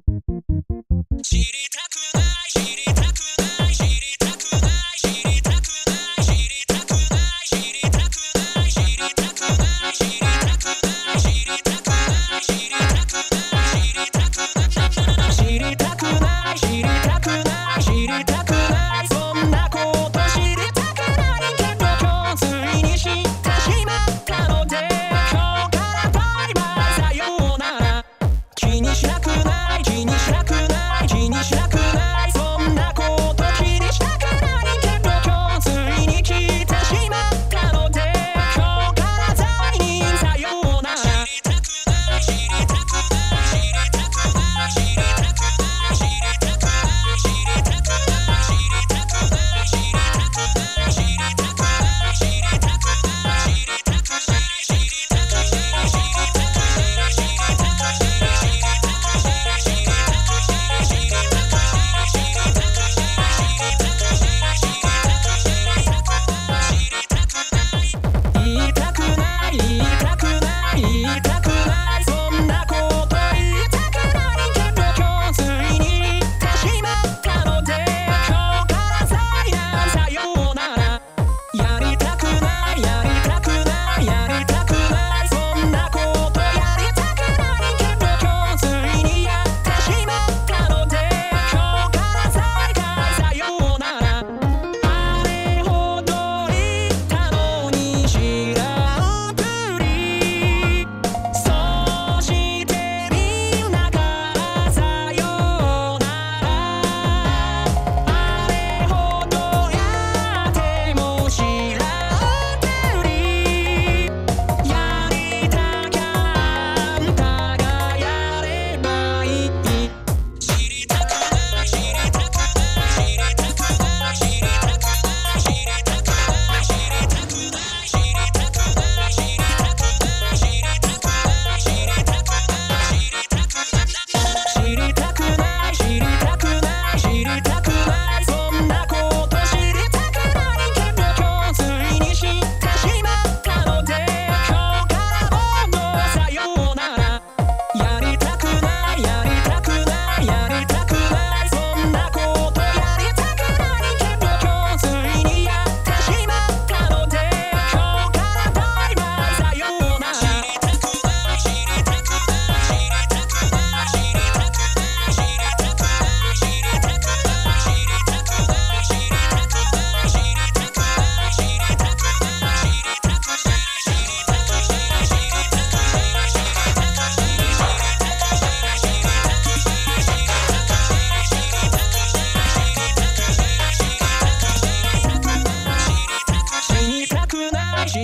知りたくない知りたくない。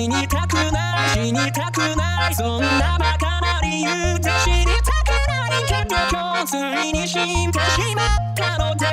死にたくない死にたくない。そんなバカな理由で知りたくないけど今日ついに死んでしまったのだ。